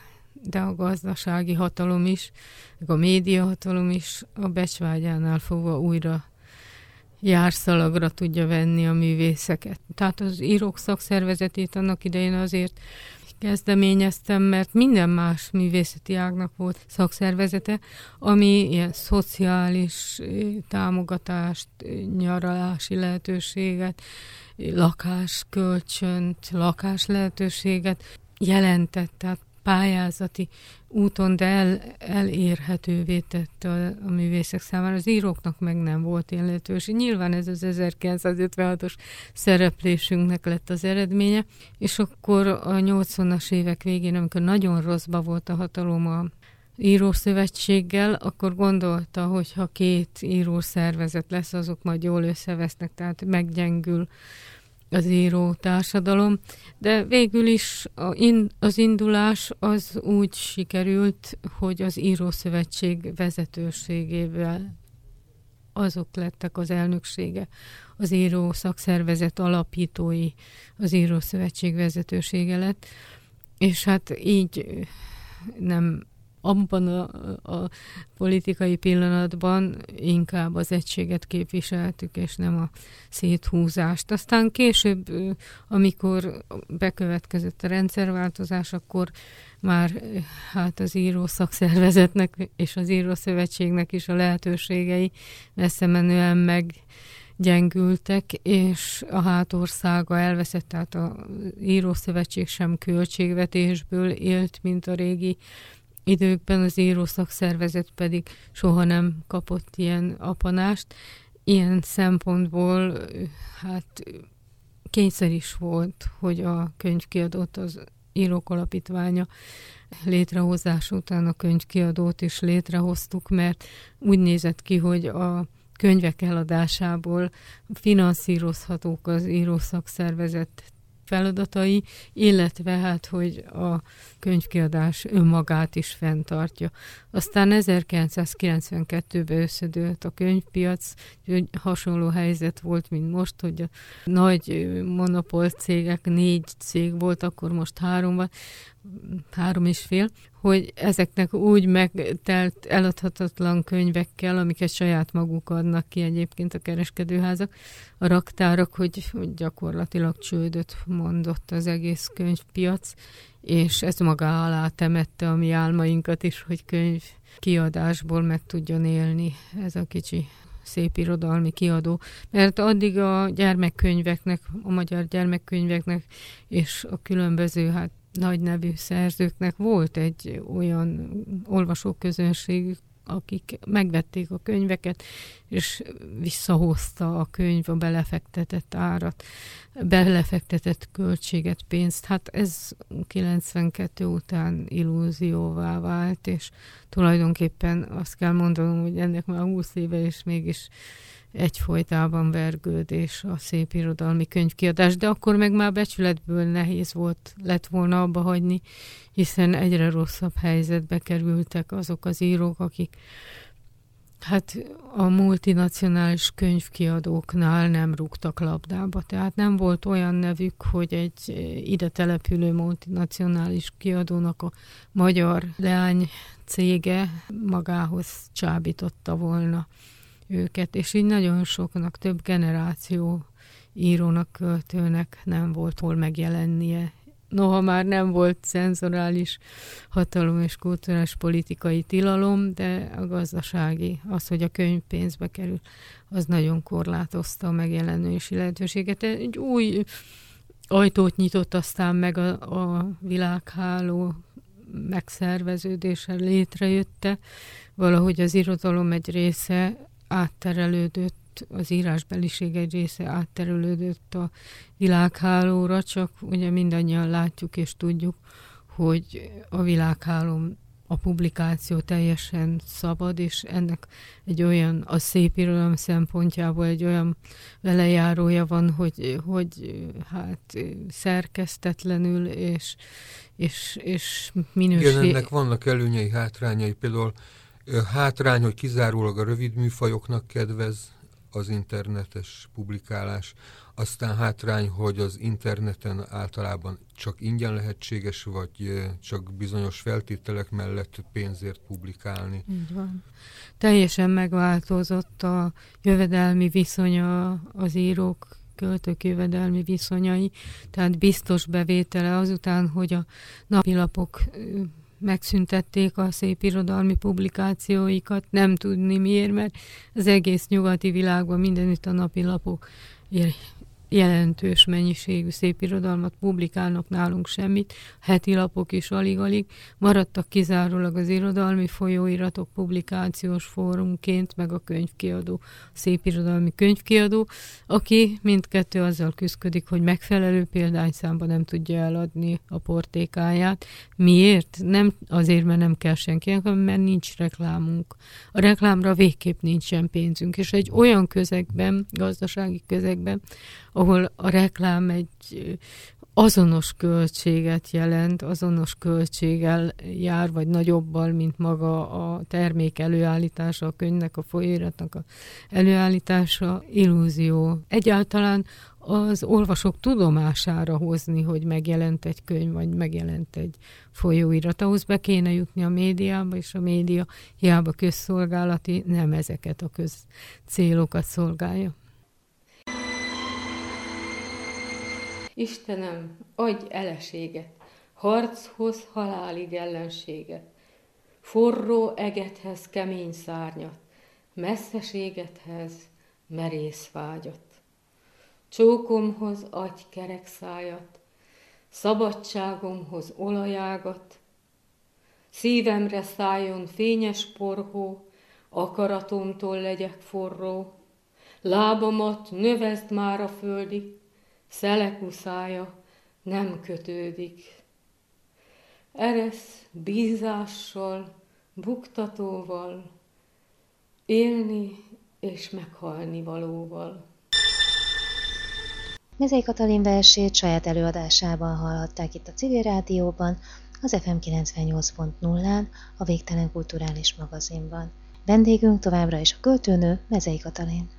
de a gazdasági hatalom is, a média hatalom is a becsvágyánál fogva újra járszalagra tudja venni a művészeket. Tehát az írók szakszervezetét annak idején azért kezdeményeztem, mert minden más művészeti ágnak volt szakszervezete, ami ilyen szociális támogatást, nyaralási lehetőséget, lakáskölcsönt, lakás lehetőséget jelentett, tehát pályázati úton, de el, elérhetővé tette a, a művészek számára. Az íróknak meg nem volt ilyen lehetőség. Nyilván ez az 1956-os szereplésünknek lett az eredménye, és akkor a 80-as évek végén, amikor nagyon rosszba volt a hatalom a írószövetséggel, akkor gondolta, hogy ha két írószervezet lesz, azok majd jól összevesznek, tehát meggyengül az író társadalom, de végül is az indulás az úgy sikerült, hogy az írószövetség vezetőségével azok lettek az elnöksége, az író szakszervezet alapítói, az írószövetség vezetősége lett, és hát így nem abban a, a politikai pillanatban inkább az egységet képviseltük, és nem a széthúzást. Aztán később, amikor bekövetkezett a rendszerváltozás, akkor már hát az író szakszervezetnek és az írószövetségnek is a lehetőségei messze menően meg gyengültek, és a hátországa elveszett, tehát a írószövetség sem költségvetésből élt, mint a régi időkben az írószakszervezet pedig soha nem kapott ilyen apanást. Ilyen szempontból hát kényszer is volt, hogy a könyvkiadót az írók alapítványa létrehozás után a könyvkiadót is létrehoztuk, mert úgy nézett ki, hogy a könyvek eladásából finanszírozhatók az írószakszervezet feladatai, illetve hát, hogy a könyvkiadás önmagát is fenntartja. Aztán 1992-ben összedőlt a könyvpiac, hogy hasonló helyzet volt, mint most, hogy a nagy monopól cégek, négy cég volt, akkor most három van, három és fél, hogy ezeknek úgy megtelt eladhatatlan könyvekkel, amiket saját maguk adnak ki egyébként a kereskedőházak, a raktárak, hogy, hogy gyakorlatilag csődöt mondott az egész könyvpiac, és ez maga alá temette a mi álmainkat is, hogy könyv kiadásból meg tudjon élni ez a kicsi szép irodalmi kiadó, mert addig a gyermekkönyveknek, a magyar gyermekkönyveknek és a különböző hát nagy nevű szerzőknek volt egy olyan olvasóközönségük, akik megvették a könyveket, és visszahozta a könyv a belefektetett árat, belefektetett költséget, pénzt. Hát ez 92 után illúzióvá vált, és tulajdonképpen azt kell mondanom, hogy ennek már 20 éve, és mégis egyfolytában vergődés a szép irodalmi könyvkiadás, de akkor meg már becsületből nehéz volt, lett volna abba hagyni, hiszen egyre rosszabb helyzetbe kerültek azok az írók, akik hát a multinacionális könyvkiadóknál nem rúgtak labdába. Tehát nem volt olyan nevük, hogy egy ide települő multinacionális kiadónak a magyar leány cége magához csábította volna őket, és így nagyon soknak, több generáció írónak, költőnek nem volt hol megjelennie. Noha már nem volt szenzorális hatalom és kulturális politikai tilalom, de a gazdasági, az, hogy a könyv pénzbe kerül, az nagyon korlátozta a megjelenési lehetőséget. Egy új ajtót nyitott aztán meg a, a világháló megszerveződése létrejötte, valahogy az irodalom egy része átterelődött, az írásbeliség egy része átterelődött a világhálóra, csak ugye mindannyian látjuk és tudjuk, hogy a világhálón a publikáció teljesen szabad, és ennek egy olyan, a szép irodalom szempontjából egy olyan velejárója van, hogy, hogy hát szerkesztetlenül és, és, és minőség... Igen, ennek vannak előnyei, hátrányai, például hátrány, hogy kizárólag a rövid műfajoknak kedvez az internetes publikálás, aztán hátrány, hogy az interneten általában csak ingyen lehetséges, vagy csak bizonyos feltételek mellett pénzért publikálni. Így van. Teljesen megváltozott a jövedelmi viszonya az írók költők jövedelmi viszonyai, tehát biztos bevétele azután, hogy a napilapok megszüntették a szép irodalmi publikációikat, nem tudni miért, mert az egész nyugati világban mindenütt a napilapok jelentős mennyiségű szép irodalmat publikálnak nálunk semmit, heti lapok is alig-alig, maradtak kizárólag az irodalmi folyóiratok publikációs fórumként, meg a könyvkiadó, a szép irodalmi könyvkiadó, aki mindkettő azzal küzdik, hogy megfelelő példányszámban nem tudja eladni a portékáját. Miért? Nem azért, mert nem kell senkinek, mert nincs reklámunk. A reklámra végképp nincsen pénzünk, és egy olyan közegben, gazdasági közegben, ahol a reklám egy azonos költséget jelent, azonos költséggel jár, vagy nagyobbal, mint maga a termék előállítása, a könyvnek, a folyóiratnak a előállítása, illúzió. Egyáltalán az olvasók tudomására hozni, hogy megjelent egy könyv, vagy megjelent egy folyóirat. Ahhoz be kéne jutni a médiába, és a média hiába közszolgálati, nem ezeket a közcélokat szolgálja. Istenem, adj eleséget, harchoz halálig ellenséget, forró egethez kemény szárnyat, messzeségethez merész vágyat. Csókomhoz adj kerek szájat, szabadságomhoz olajágat, szívemre szálljon fényes porhó, akaratomtól legyek forró, lábamat növezd már a földig, szelekuszája nem kötődik. Eresz bízással, buktatóval, élni és meghalni valóval. Mezei Katalin versét saját előadásában hallhatták itt a Civil Rádióban, az FM 98.0-án, a Végtelen Kulturális Magazinban. Vendégünk továbbra is a költőnő Mezei Katalin.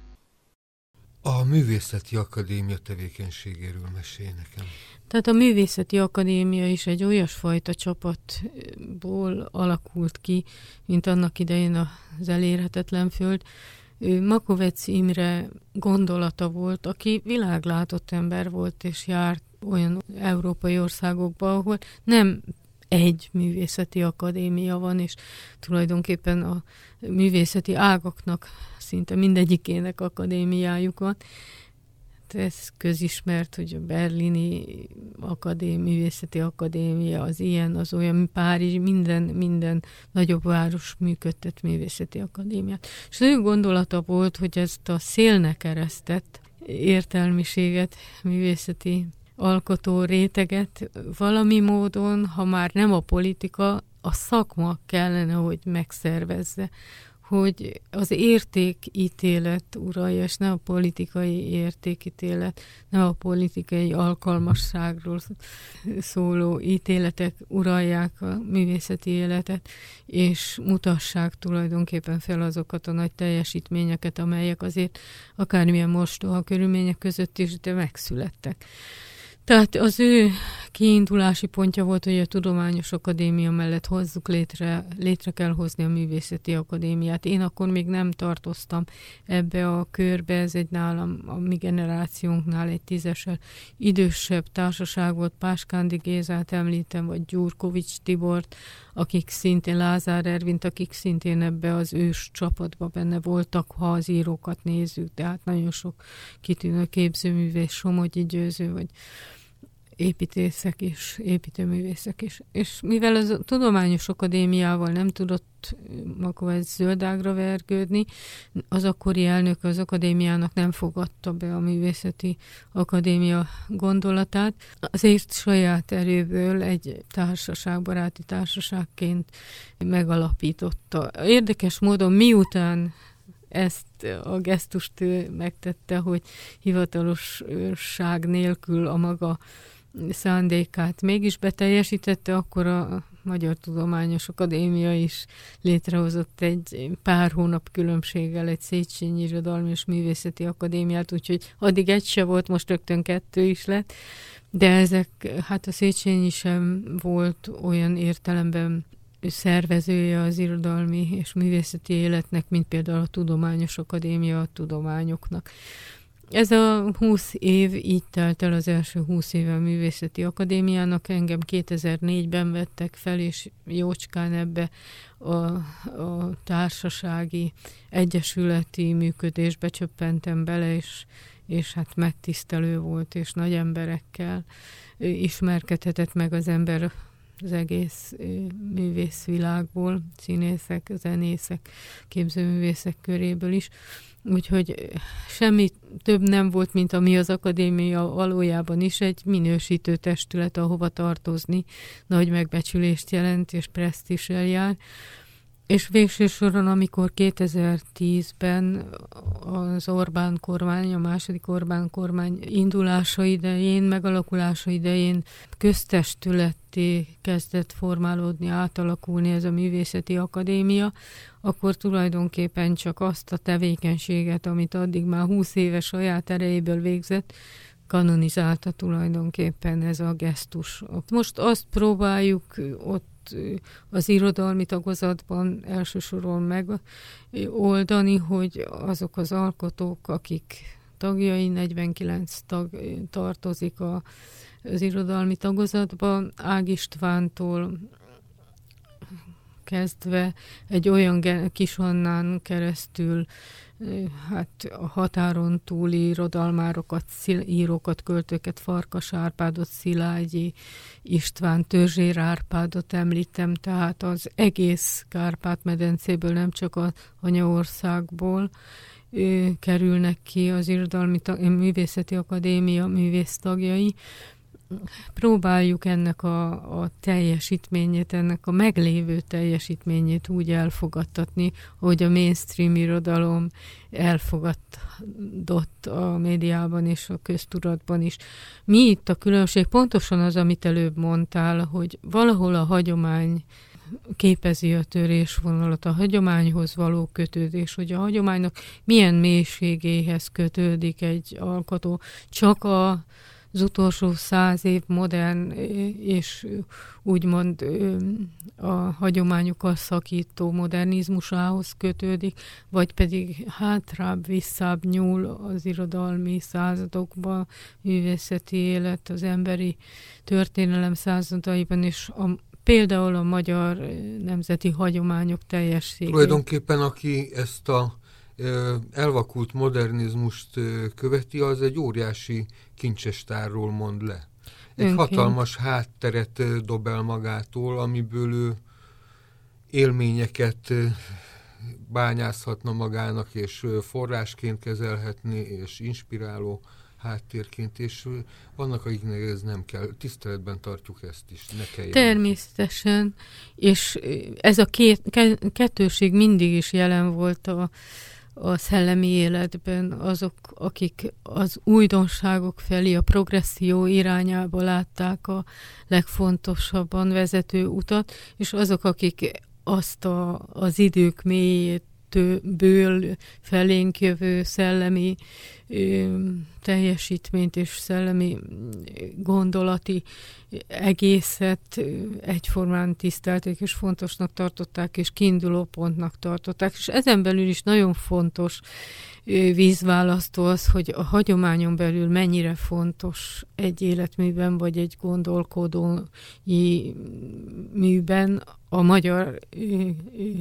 A Művészeti Akadémia tevékenységéről mesél nekem. Tehát a Művészeti Akadémia is egy olyasfajta csapatból alakult ki, mint annak idején az elérhetetlen föld. Makovec Imre gondolata volt, aki világlátott ember volt, és járt olyan európai országokba, ahol nem egy művészeti akadémia van, és tulajdonképpen a művészeti ágaknak szinte mindegyikének akadémiájuk van. Ez közismert, hogy a berlini akadémia, művészeti akadémia, az ilyen, az olyan, Párizs, minden, minden nagyobb város működtet művészeti akadémiát. És az ő gondolata volt, hogy ezt a szélnek eresztett értelmiséget, művészeti alkotó réteget valami módon, ha már nem a politika, a szakma kellene, hogy megszervezze, hogy az értékítélet uralja, és nem a politikai értékítélet, nem a politikai alkalmasságról szóló ítéletek uralják a művészeti életet, és mutassák tulajdonképpen fel azokat a nagy teljesítményeket, amelyek azért akármilyen mostoha körülmények között is, de megszülettek. Tehát az ő kiindulási pontja volt, hogy a Tudományos Akadémia mellett hozzuk létre, létre kell hozni a Művészeti Akadémiát. Én akkor még nem tartoztam ebbe a körbe, ez egy nálam, a mi generációnknál egy tízesel idősebb társaság volt, Páskándi Gézát említem, vagy Gyurkovics Tibort, akik szintén, Lázár Ervint, akik szintén ebbe az ős csapatba benne voltak, ha az írókat nézzük, tehát nagyon sok kitűnő képzőművész, Somogyi Győző, vagy építészek is, építőművészek is. És mivel az a tudományos akadémiával nem tudott maga ez zöldágra vergődni, az akkori elnök az akadémiának nem fogadta be a művészeti akadémia gondolatát, azért saját erőből egy társaság, baráti társaságként megalapította. Érdekes módon miután ezt a gesztust ő megtette, hogy hivatalosság nélkül a maga szándékát mégis beteljesítette, akkor a Magyar Tudományos Akadémia is létrehozott egy pár hónap különbséggel egy Széchenyi Irodalmi és Művészeti Akadémiát, úgyhogy addig egy se volt, most rögtön kettő is lett, de ezek, hát a Széchenyi sem volt olyan értelemben szervezője az irodalmi és művészeti életnek, mint például a Tudományos Akadémia a tudományoknak. Ez a 20 év így telt el az első 20 éve a Művészeti Akadémiának. Engem 2004-ben vettek fel, és jócskán ebbe a, a társasági, egyesületi működésbe csöppentem bele, és, és hát megtisztelő volt, és nagy emberekkel ismerkedhetett meg az ember az egész művészvilágból, színészek, zenészek, képzőművészek köréből is. Úgyhogy semmi több nem volt, mint ami az akadémia valójában is egy minősítő testület, ahova tartozni nagy megbecsülést jelent és presztíssel jár. És végső soron, amikor 2010-ben az Orbán kormány, a második Orbán kormány indulása idején, megalakulása idején köztestületté kezdett formálódni, átalakulni ez a művészeti akadémia, akkor tulajdonképpen csak azt a tevékenységet, amit addig már 20 éves saját erejéből végzett, kanonizálta tulajdonképpen ez a gesztus. Most azt próbáljuk ott az irodalmi tagozatban elsősorban megoldani, hogy azok az alkotók, akik tagjai, 49 tag tartozik a, az irodalmi tagozatba, Ág Istvántól kezdve egy olyan kisonnán keresztül hát a határon túli irodalmárokat, írókat, költőket, Farkas Árpádot, Szilágyi István, Törzsér Árpádot említem, tehát az egész Kárpát-medencéből, nem csak az anyaországból kerülnek ki az Irodalmi Művészeti Akadémia művésztagjai, próbáljuk ennek a, a teljesítményét, ennek a meglévő teljesítményét úgy elfogadtatni, hogy a mainstream irodalom elfogadott a médiában és a köztudatban is. Mi itt a különbség? Pontosan az, amit előbb mondtál, hogy valahol a hagyomány képezi a törésvonalat, a hagyományhoz való kötődés, hogy a hagyománynak milyen mélységéhez kötődik egy alkotó. Csak a az utolsó év modern és úgymond a hagyományokkal szakító modernizmusához kötődik, vagy pedig hátrább, visszább nyúl az irodalmi századokba, művészeti élet, az emberi történelem századaiban, és a például a magyar nemzeti hagyományok teljességét. Tulajdonképpen aki ezt a elvakult modernizmust követi, az egy óriási kincsestárról mond le. Egy Önként. hatalmas hátteret dob el magától, amiből ő élményeket bányázhatna magának, és forrásként kezelhetni, és inspiráló háttérként, és vannak, akiknek ez nem kell. Tiszteletben tartjuk ezt is, ne kell Természetesen, és ez a két, kettőség mindig is jelen volt a, a szellemi életben azok, akik az újdonságok felé, a progresszió irányába látták a legfontosabban vezető utat, és azok, akik azt a, az idők mélyét ből felénk jövő szellemi ö, teljesítményt és szellemi gondolati egészet egyformán tisztelték és fontosnak tartották, és kiinduló pontnak tartották. És ezen belül is nagyon fontos vízválasztó az, hogy a hagyományon belül mennyire fontos egy életműben, vagy egy gondolkodói műben a magyar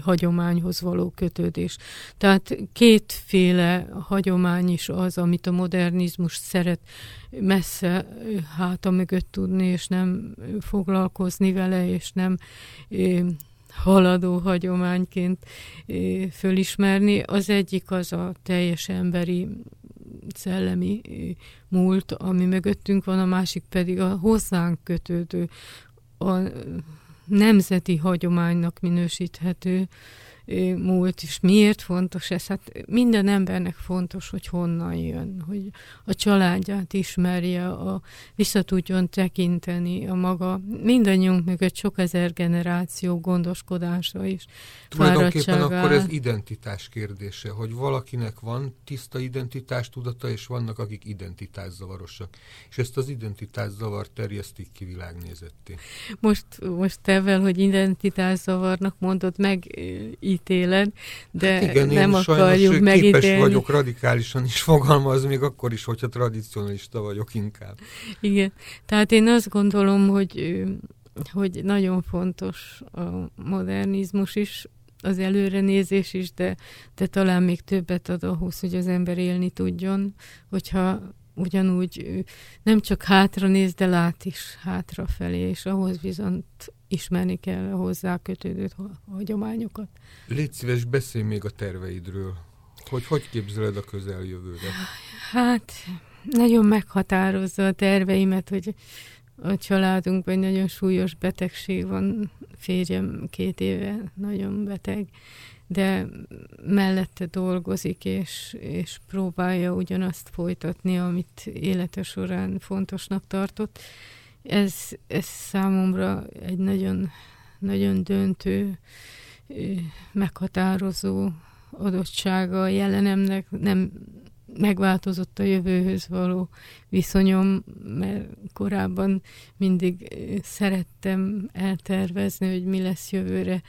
hagyományhoz való kötődés. Tehát kétféle hagyomány is az, amit a modernizmus szeret messze háta mögött tudni, és nem foglalkozni vele, és nem haladó hagyományként fölismerni. Az egyik az a teljes emberi szellemi múlt, ami mögöttünk van, a másik pedig a hozzánk kötődő, a nemzeti hagyománynak minősíthető múlt, és miért fontos ez? Hát minden embernek fontos, hogy honnan jön, hogy a családját ismerje, a, vissza tudjon tekinteni a maga, mindannyiunk mögött sok ezer generáció gondoskodása is. Tulajdonképpen akkor ez identitás kérdése, hogy valakinek van tiszta identitás tudata, és vannak, akik identitászavarosak. És ezt az identitászavart terjesztik ki világnézetté. Most, most tevel, hogy identitászavarnak mondod meg, megítéled, de hát igen, nem akarjuk megítélni. képes vagyok radikálisan is fogalmazni, még akkor is, hogyha tradicionalista vagyok inkább. Igen, tehát én azt gondolom, hogy, hogy nagyon fontos a modernizmus is, az előrenézés is, de, de talán még többet ad ahhoz, hogy az ember élni tudjon, hogyha ugyanúgy nem csak hátra néz, de lát is hátrafelé, és ahhoz viszont ismerni kell a hozzá kötődő hagyományokat. Légy szíves, beszélj még a terveidről. Hogy hogy képzeled a közeljövőre? Hát, nagyon meghatározza a terveimet, hogy a családunkban nagyon súlyos betegség van. Férjem két éve nagyon beteg, de mellette dolgozik, és, és próbálja ugyanazt folytatni, amit élete során fontosnak tartott. Ez, ez számomra egy nagyon, nagyon döntő, meghatározó adottsága a jelenemnek, nem megváltozott a jövőhöz való viszonyom, mert korábban mindig szerettem eltervezni, hogy mi lesz jövőre,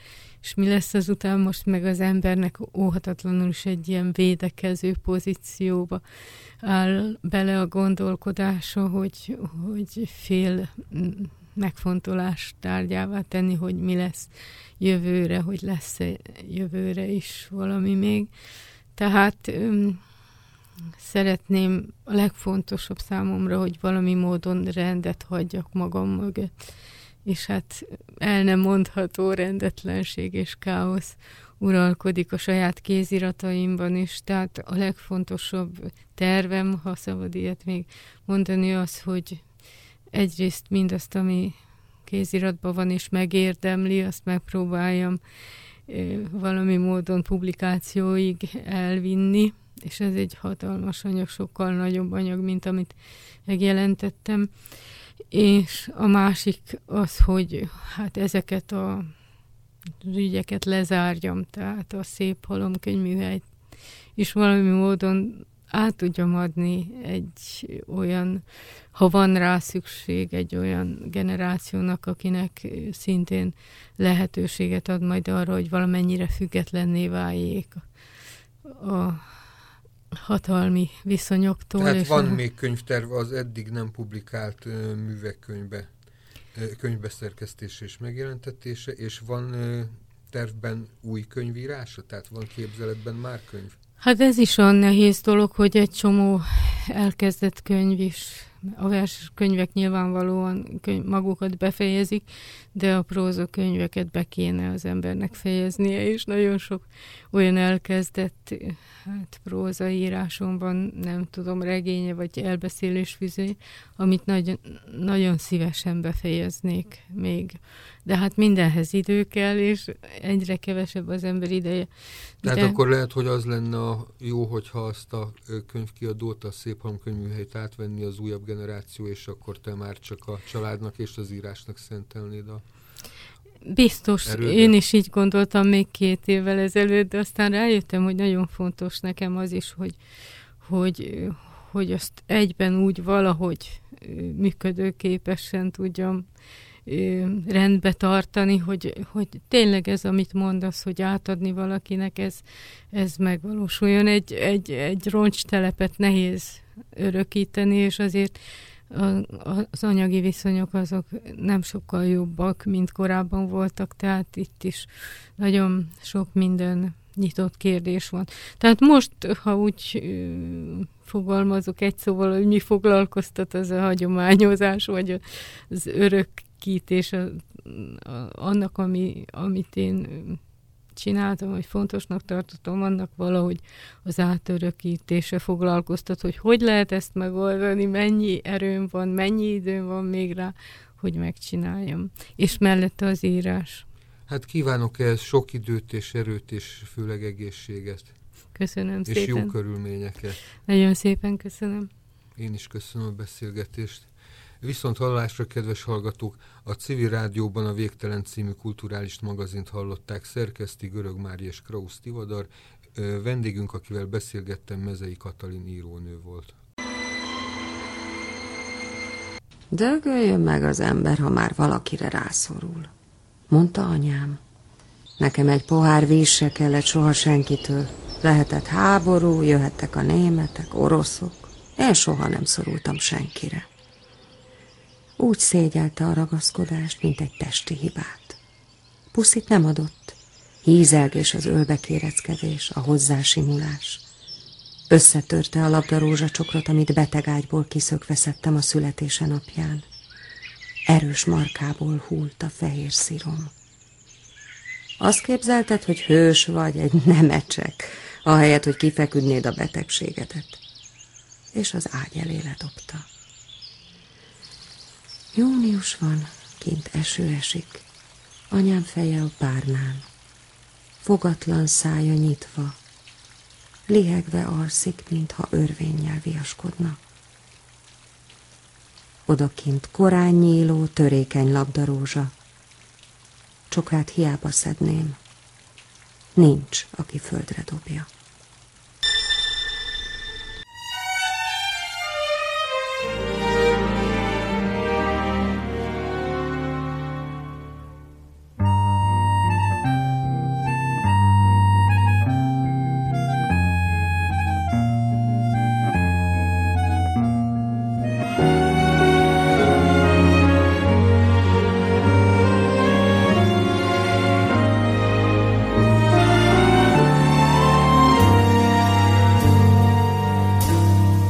és mi lesz azután most meg az embernek óhatatlanul is egy ilyen védekező pozícióba áll bele a gondolkodása, hogy, hogy fél megfontolás tárgyává tenni, hogy mi lesz jövőre, hogy lesz-e jövőre is valami még. Tehát öm, szeretném a legfontosabb számomra, hogy valami módon rendet hagyjak magam mögött. És hát el nem mondható rendetlenség és káosz uralkodik a saját kézirataimban is, tehát a legfontosabb tervem, ha szabad ilyet még mondani, az, hogy egyrészt mindazt, ami kéziratban van és megérdemli, azt megpróbáljam valami módon publikációig elvinni, és ez egy hatalmas anyag, sokkal nagyobb anyag, mint amit megjelentettem. És a másik az, hogy hát ezeket a ügyeket lezárjam, tehát a szép halomkönyvműhelyt és valami módon át tudjam adni egy olyan, ha van rá szükség, egy olyan generációnak, akinek szintén lehetőséget ad majd arra, hogy valamennyire függetlenné váljék a hatalmi viszonyoktól. Tehát van a... még könyvterv az eddig nem publikált művek könyvbe könyvbeszerkesztése és megjelentetése, és van tervben új könyvírása? Tehát van képzeletben már könyv? Hát ez is olyan nehéz dolog, hogy egy csomó elkezdett könyv is, a vers könyvek nyilvánvalóan könyv, magukat befejezik, de a próza könyveket be kéne az embernek fejeznie, és nagyon sok olyan elkezdett hát prózaírásomban, nem tudom, regénye vagy elbeszélésfüzé, amit nagyon, nagyon szívesen befejeznék még. De hát mindenhez idő kell, és egyre kevesebb az ember ideje. Tehát De... akkor lehet, hogy az lenne a jó, hogyha azt a könyvkiadót, a Szép Halomkönyvműhelyt átvenni az újabb generáció, és akkor te már csak a családnak és az írásnak szentelnéd a Biztos, erődet. én is így gondoltam még két évvel ezelőtt, de aztán rájöttem, hogy nagyon fontos nekem az is, hogy, hogy, hogy azt egyben úgy valahogy működőképesen tudjam rendbe tartani, hogy, hogy tényleg ez, amit mondasz, hogy átadni valakinek, ez, ez megvalósuljon. Egy, egy, egy roncstelepet nehéz örökíteni, és azért az anyagi viszonyok azok nem sokkal jobbak, mint korábban voltak, tehát itt is nagyon sok minden nyitott kérdés van. Tehát most, ha úgy fogalmazok egy szóval, hogy mi foglalkoztat az a hagyományozás, vagy az a, annak, ami, amit én csináltam, hogy fontosnak tartottam, annak valahogy az átörökítése foglalkoztat, hogy hogy lehet ezt megoldani, mennyi erőm van, mennyi időm van még rá, hogy megcsináljam. És mellette az írás. Hát kívánok ehhez sok időt és erőt, és főleg egészséget. Köszönöm és szépen. És jó körülményeket. Nagyon szépen köszönöm. Én is köszönöm a beszélgetést. Viszont hallásra, kedves hallgatók, a Civil Rádióban a Végtelen című kulturális magazint hallották szerkeszti Görög Mári és Krausz Tivadar. Vendégünk, akivel beszélgettem, Mezei Katalin írónő volt. Dögöljön meg az ember, ha már valakire rászorul, mondta anyám. Nekem egy pohár víz se kellett soha senkitől. Lehetett háború, jöhettek a németek, oroszok. Én soha nem szorultam senkire. Úgy szégyelte a ragaszkodást, mint egy testi hibát. Puszit nem adott. Hízelgés az ölbekéreckedés, a hozzásimulás. Összetörte a labdarózsa csokrot, amit betegágyból kiszökve szedtem a születése napján. Erős markából hult a fehér szírom. Azt képzelted, hogy hős vagy, egy nemecsek, ahelyett, hogy kifeküdnéd a betegségedet. És az ágy elé ledobta. Június van, kint eső esik, anyám feje a párnán, fogatlan szája nyitva, lihegve alszik, mintha örvénnyel viaskodna. Odakint korán nyíló, törékeny labdarózsa, csokát hiába szedném, nincs, aki földre dobja.